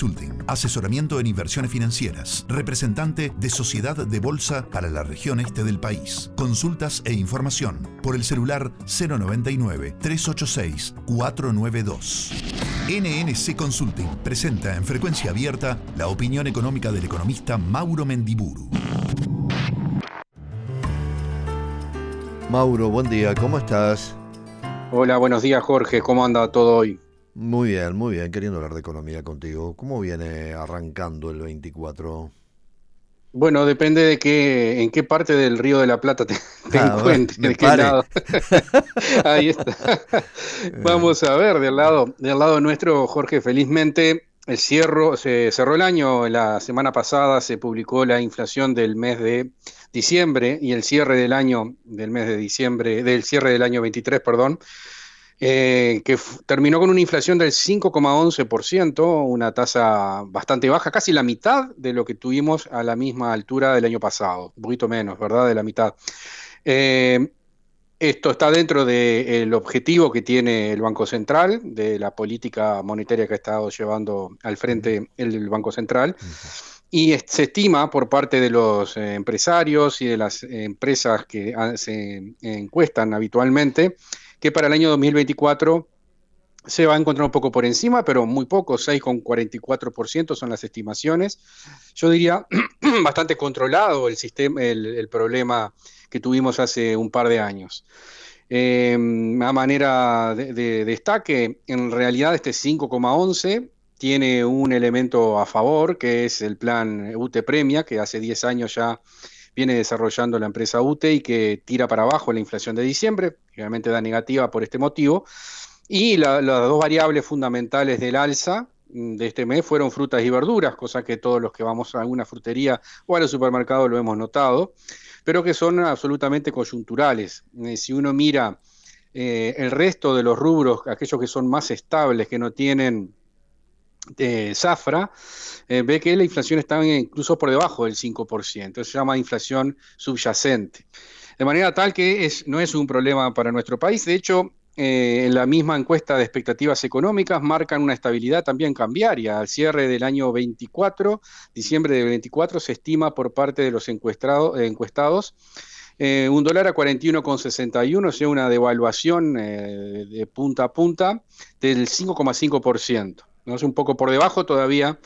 Consulting, asesoramiento en inversiones financieras, representante de Sociedad de Bolsa para la región este del país. Consultas e información por el celular 099-386-492. NNC Consulting presenta en frecuencia abierta la opinión económica del economista Mauro Mendiburu. Mauro, buen día, ¿cómo estás? Hola, buenos días Jorge, ¿cómo anda todo hoy? Muy bien, muy bien, queriendo hablar de economía contigo. ¿Cómo viene arrancando el 24? Bueno, depende de qué, en qué parte del Río de la Plata te, ah, encuentres, de qué lado. Ahí está. Vamos a ver, del lado, del lado nuestro, Jorge, felizmente el cierro, se cerró el año, la semana pasada se publicó la inflación del mes de diciembre y el cierre del año del mes de diciembre, del cierre del año 23, perdón, eh, que terminó con una inflación del 5,11%, una tasa bastante baja, casi la mitad de lo que tuvimos a la misma altura del año pasado, un poquito menos, ¿verdad? De la mitad. Eh, esto está dentro del objetivo que tiene el Banco Central, de la política monetaria que ha estado llevando al frente el Banco Central. Y se estima por parte de los eh, empresarios y de las empresas que se encuestan habitualmente que para el año 2024 se va a encontrar un poco por encima, pero muy poco, 6,44% son las estimaciones. Yo diría bastante controlado el, sistema, el, problema que tuvimos hace un par de años. Eh, a manera de, de, destaque, en realidad este 5,11 tiene un elemento a favor, que es el plan UTE Premia, que hace 10 años ya viene desarrollando la empresa UTE y que tira para abajo la inflación de diciembre, realmente da negativa por este motivo. Y las dos variables fundamentales del alza mm, de este mes fueron frutas y verduras, cosa que todos los que vamos a alguna frutería o al supermercado lo hemos notado, pero que son absolutamente coyunturales. Eh, si uno mira eh, el resto de los rubros, aquellos que son más estables, que no tienen de Zafra, eh, ve que la inflación está incluso por debajo del 5%, eso se llama inflación subyacente. De manera tal que es, no es un problema para nuestro país, de hecho, eh, en la misma encuesta de expectativas económicas marcan una estabilidad también cambiaria. Al cierre del año 24, diciembre del 24, se estima por parte de los encuestados eh, un dólar a 41,61, o sea, una devaluación de punta a punta del 5,5%. Es un poco por debajo todavía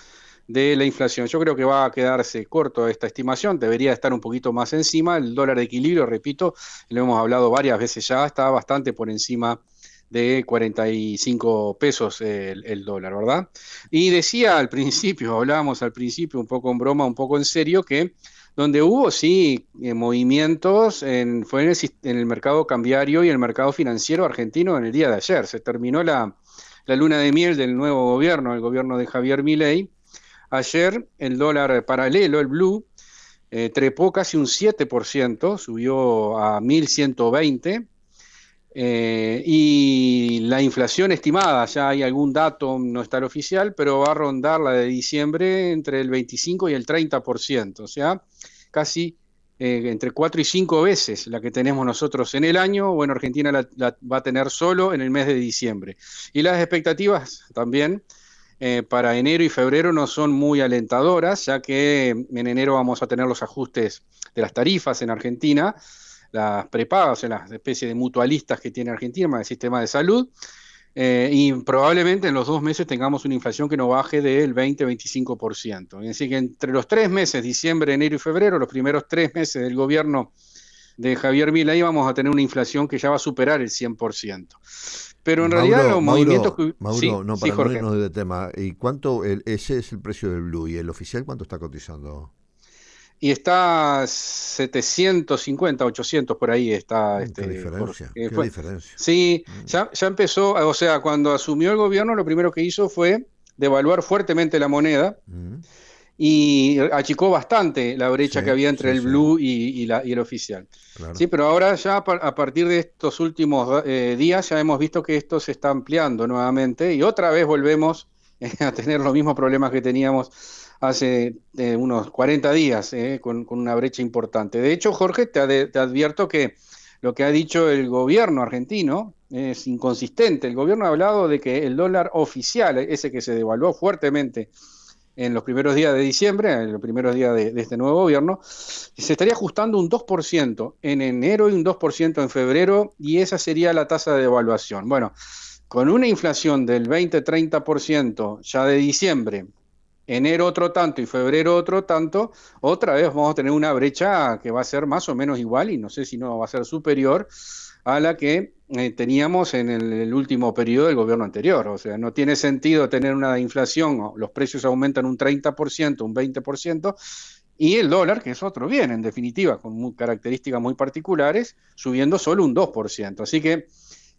de la inflación. Yo creo que va a quedarse corto esta estimación, debería estar un poquito más encima. El dólar de equilibrio, repito, lo hemos hablado varias veces ya, está bastante por encima de 45 pesos el, dólar, ¿verdad? Y decía al principio, hablábamos al principio un poco en broma, un poco en serio, que donde hubo, sí, eh, movimientos en, fue en el, en el mercado cambiario y el mercado financiero argentino en el día de ayer. Se terminó la, la luna de miel del nuevo gobierno, el gobierno de Javier Milei. Ayer el dólar paralelo, el blue, eh, trepó casi un 7%, subió a 1120. Eh, y la inflación estimada, ya hay algún dato, no está el oficial, pero va a rondar la de diciembre entre el 25 y el 30%, o sea, casi eh, entre cuatro y cinco veces la que tenemos nosotros en el año, bueno, Argentina la, va a tener solo en el mes de diciembre. Y las expectativas también eh, para enero y febrero no son muy alentadoras, ya que en enero vamos a tener los ajustes de las tarifas en Argentina, las prepagas, en las especies de mutualistas que tiene Argentina, el sistema de salud, eh, y probablemente en los dos meses tengamos una inflación que no baje del 20-25%. Es decir, que entre los tres meses, diciembre, enero y febrero, los primeros tres meses del gobierno de Javier Milei, vamos a tener una inflación que ya va a superar el 100%. Pero en realidad los movimientos que... Mauro, no, para no de tema, ¿y cuánto, ese es el precio del Blue, y el oficial cuánto está cotizando? Y está 750, 800 por ahí está. ¿Qué este, diferencia? ¿Qué diferencia? Sí, mm. ya, ya empezó, o sea, cuando asumió el gobierno lo primero que hizo fue devaluar fuertemente la moneda mm. y achicó bastante la brecha que había entre el blue y, la, y, el oficial. Sí, pero ahora ya a partir de estos últimos eh, días ya hemos visto que esto se está ampliando nuevamente y otra vez volvemos a tener los mismos problemas que teníamos hace eh, unos 40 días, eh, con, una brecha importante. De hecho, Jorge, te, advierto que lo que ha dicho el gobierno argentino es inconsistente. El gobierno ha hablado de que el dólar oficial, ese que se devaluó fuertemente en los primeros días de diciembre, en los primeros días de, este nuevo gobierno, se estaría ajustando un 2% en enero y un 2% en febrero, y esa sería la tasa de evaluación. Bueno, con una inflación del 20-30% ya de diciembre, enero otro tanto y febrero otro tanto, otra vez vamos a tener una brecha que va a ser más o menos igual y no sé si no va a ser superior a la que eh, teníamos en el, último periodo del gobierno anterior. O sea, no tiene sentido tener una inflación, los precios aumentan un 30%, un 20%, y el dólar, que es otro bien, en definitiva, con características muy particulares, subiendo solo un 2%. Así que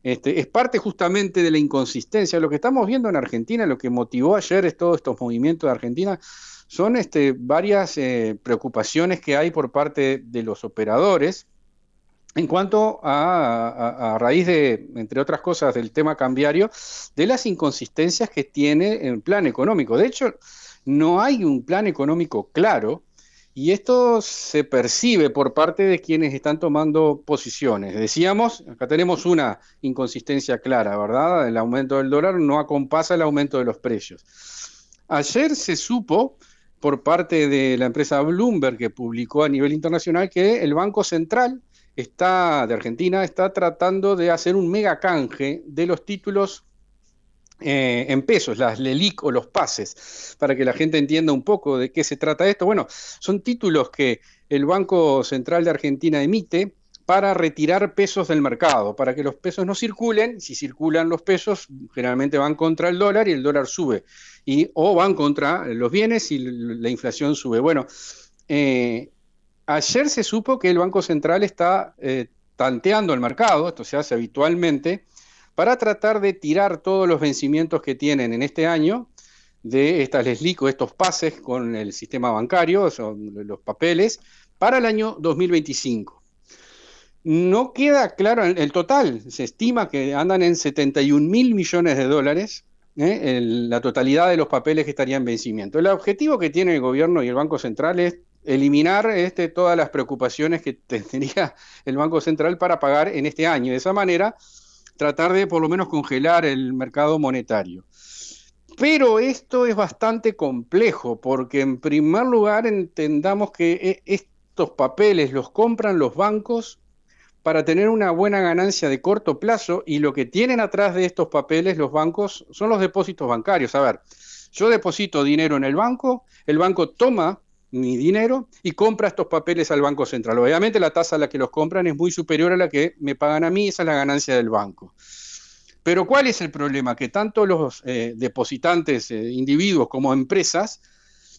este, es parte justamente de la inconsistencia. Lo que estamos viendo en Argentina, lo que motivó ayer todos estos movimientos de Argentina, son este, varias eh, preocupaciones que hay por parte de los operadores en cuanto a, a, raíz de, entre otras cosas, del tema cambiario, de las inconsistencias que tiene el plan económico. De hecho, no hay un plan económico claro y esto se percibe por parte de quienes están tomando posiciones. Decíamos, acá tenemos una inconsistencia clara, ¿verdad? El aumento del dólar no acompasa el aumento de los precios. Ayer se supo por parte de la empresa Bloomberg que publicó a nivel internacional que el Banco Central está, de Argentina está tratando de hacer un mega canje de los títulos eh, en pesos, las LELIC o los pases, para que la gente entienda un poco de qué se trata esto. Bueno, son títulos que el Banco Central de Argentina emite para retirar pesos del mercado, para que los pesos no circulen. Si circulan los pesos, generalmente van contra el dólar y el dólar sube. Y, o van contra los bienes y la inflación sube. Bueno, eh, ayer se supo que el Banco Central está eh, tanteando el mercado, esto se hace habitualmente, para tratar de tirar todos los vencimientos que tienen en este año de estas leslico, estos pases con el sistema bancario, son los papeles, para el año 2025. No queda claro el, total, se estima que andan en 71 mil millones de dólares, ¿eh? la totalidad de los papeles que estarían en vencimiento. El objetivo que tiene el gobierno y el Banco Central es eliminar este, todas las preocupaciones que tendría el Banco Central para pagar en este año. De esa manera, tratar de por lo menos congelar el mercado monetario. Pero esto es bastante complejo porque en primer lugar entendamos que e, estos papeles los compran los bancos para tener una buena ganancia de corto plazo y lo que tienen atrás de estos papeles los bancos son los depósitos bancarios. A ver, yo deposito dinero en el banco, el banco toma mi dinero y compra estos papeles al Banco Central. Obviamente la tasa a la que los compran es muy superior a la que me pagan a mí, esa es la ganancia del banco. Pero ¿cuál es el problema? Que tanto los eh, depositantes, eh, individuos como empresas,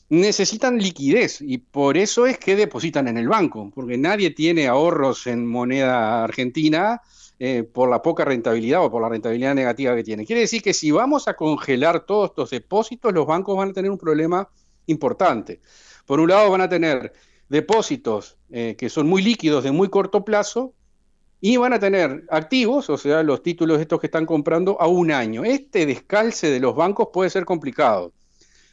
necesitan liquidez y por eso es que depositan en el banco, porque nadie tiene ahorros en moneda argentina eh, por la poca rentabilidad o por la rentabilidad negativa que tiene. Quiere decir que si vamos a congelar todos estos depósitos, los bancos van a tener un problema importante. Por un lado van a tener depósitos eh, que son muy líquidos de muy corto plazo y van a tener activos, o sea, los títulos estos que están comprando a un año. Este descalce de los bancos puede ser complicado,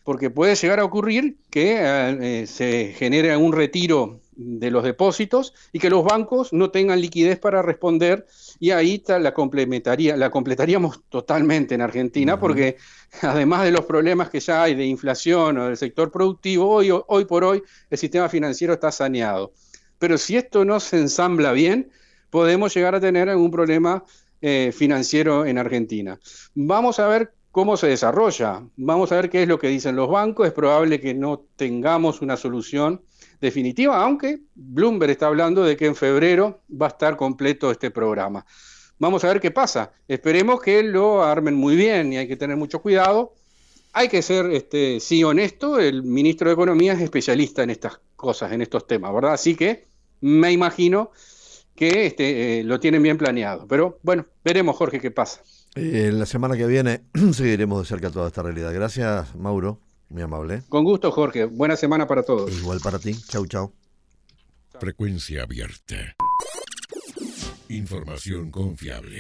porque puede llegar a ocurrir que eh, eh, se genere un retiro de los depósitos y que los bancos no tengan liquidez para responder y ahí la complementaría, la completaríamos totalmente en Argentina porque además de los problemas que ya hay de inflación o del sector productivo, hoy, hoy por hoy el sistema financiero está saneado. Pero si esto no se ensambla bien, podemos llegar a tener algún problema eh, financiero en Argentina. Vamos a ver cómo se desarrolla, vamos a ver qué es lo que dicen los bancos, es probable que no tengamos una solución definitiva, aunque Bloomberg está hablando de que en febrero va a estar completo este programa. Vamos a ver qué pasa. Esperemos que lo armen muy bien y hay que tener mucho cuidado. Hay que ser, este, sí, honesto, el ministro de Economía es especialista en estas cosas, en estos temas, ¿verdad? Así que me imagino que este, eh, lo tienen bien planeado. Pero bueno, veremos, Jorge, qué pasa. Eh, la semana que viene seguiremos de cerca toda esta realidad. Gracias, Mauro. Muy amable. Con gusto, Jorge. Buena semana para todos. Igual para ti. Chau, chau. Frecuencia abierta. Información confiable.